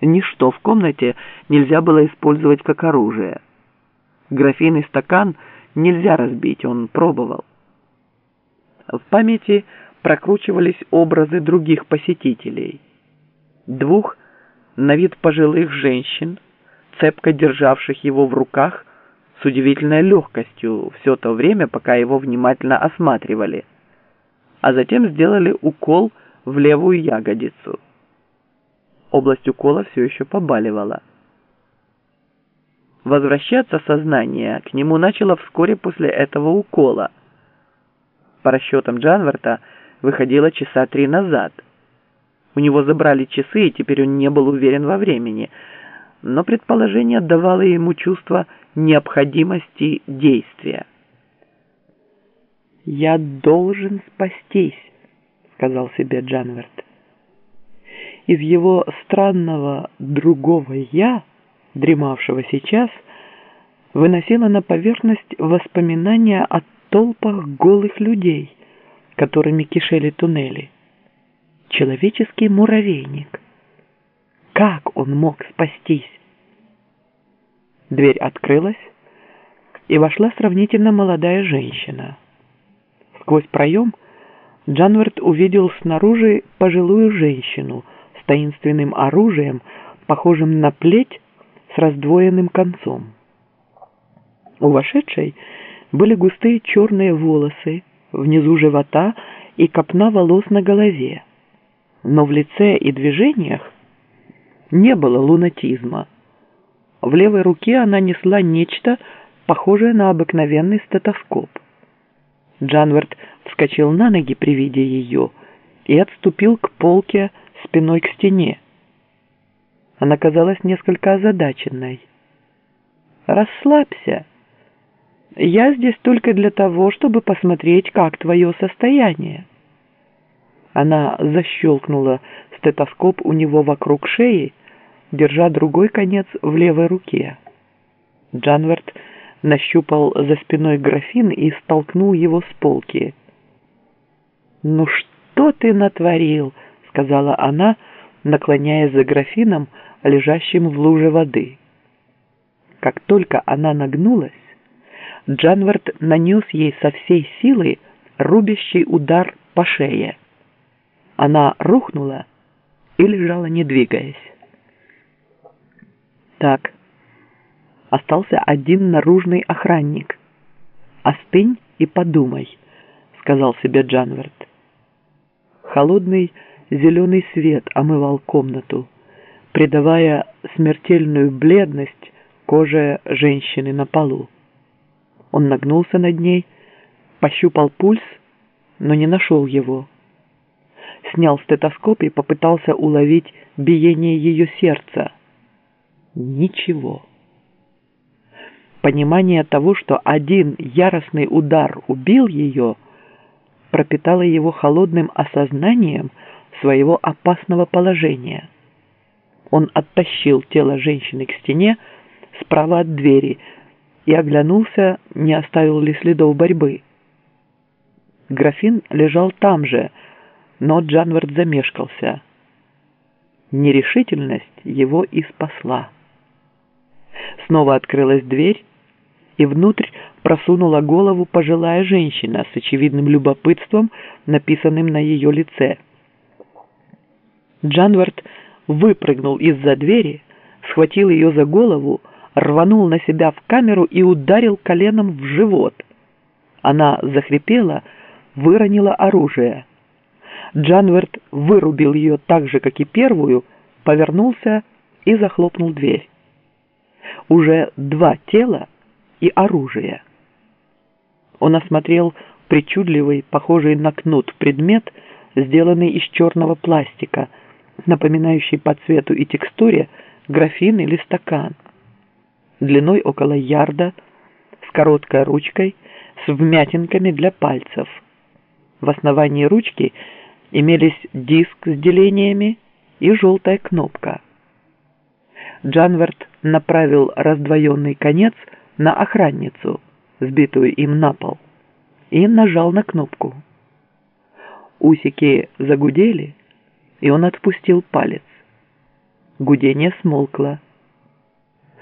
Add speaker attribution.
Speaker 1: Ничто в комнате нельзя было использовать как оружие. Графин и стакан нельзя разбить, он пробовал. В памяти прокручивались образы других посетителей. Двух на вид пожилых женщин, цепко державших его в руках с удивительной легкостью все то время, пока его внимательно осматривали, а затем сделали укол в левую ягодицу. Область укола все еще побаливала. Возвращаться сознание к нему начало вскоре после этого укола. По расчетам Джанверта, выходило часа три назад. У него забрали часы, и теперь он не был уверен во времени, но предположение давало ему чувство необходимости действия. «Я должен спастись», — сказал себе Джанверт из его странного другого «я», дремавшего сейчас, выносило на поверхность воспоминания о толпах голых людей, которыми кишели туннели. Человеческий муравейник. Как он мог спастись? Дверь открылась, и вошла сравнительно молодая женщина. Сквозь проем Джанвард увидел снаружи пожилую женщину – таинственным оружием, похожим на плеть с раздвоенным концом. У вошедшей были густые черные волосы внизу живота и копна волос на голове. Но в лице и движениях не было лунатизма. В левой руке она несла нечто, похожее на обыкновенный стетоскоп. Джанвард вскочил на ноги при виде ее и отступил к полке спиной к стене. Она казалась несколько озадаченной. «Расслабься. Я здесь только для того, чтобы посмотреть, как твое состояние». Она защелкнула стетоскоп у него вокруг шеи, держа другой конец в левой руке. Джанверт нащупал за спиной графин и столкнул его с полки. «Ну что ты натворил?» Сказала она, наклоняясь за графином, лежащим в луже воды. Как только она нагнулась, Джанвард нанес ей со всей силы рубящий удар по шее. Она рухнула и лежала, не двигаясь. Так, остался один наружный охранник. «Остынь и подумай», — сказал себе Джанвард. Холодный, зеленый свет омывал комнату, придавая смертельную бледность коже женщины на полу. Он нагнулся над ней, пощупал пульс, но не нашел его. Снял стетоскоп и попытался уловить биение ее сердца. Ничего. Понимание того, что один яростный удар убил ее, пропитало его холодным осознанием, своего опасного положения. Он оттащил тело женщины к стене справа от двери и оглянулся, не оставил ли следов борьбы. Графин лежал там же, но Джанвард замешкался. Нерешительность его и спасла. Снова открылась дверь, и внутрь просунула голову пожилая женщина с очевидным любопытством, написанным на ее лице – Джанвард выпрыгнул из-за двери, схватил ее за голову, рванул на себя в камеру и ударил коленом в живот. Она захрипела, выронила оружие. Джанвард вырубил ее так же, как и первую, повернулся и захлопнул дверь. Уже два тела и оружие. Он осмотрел причудливый, похожий на кнут предмет, сделанный из черного пластика – напоминающий по цвету и текстуре графин или стакан, длиной около ярда, с короткой ручкой, с вмятинками для пальцев. В основании ручки имелись диск с делениями и желтая кнопка. Джанвард направил раздвоенный конец на охранницу, сбитую им на пол, и нажал на кнопку. Усики загудели, и он отпустил палец. Гудение смолкло.